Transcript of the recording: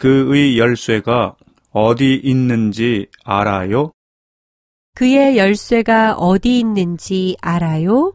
그의 열쇠가 어디 있는지 알아요? 그의 열쇠가 어디 있는지 알아요?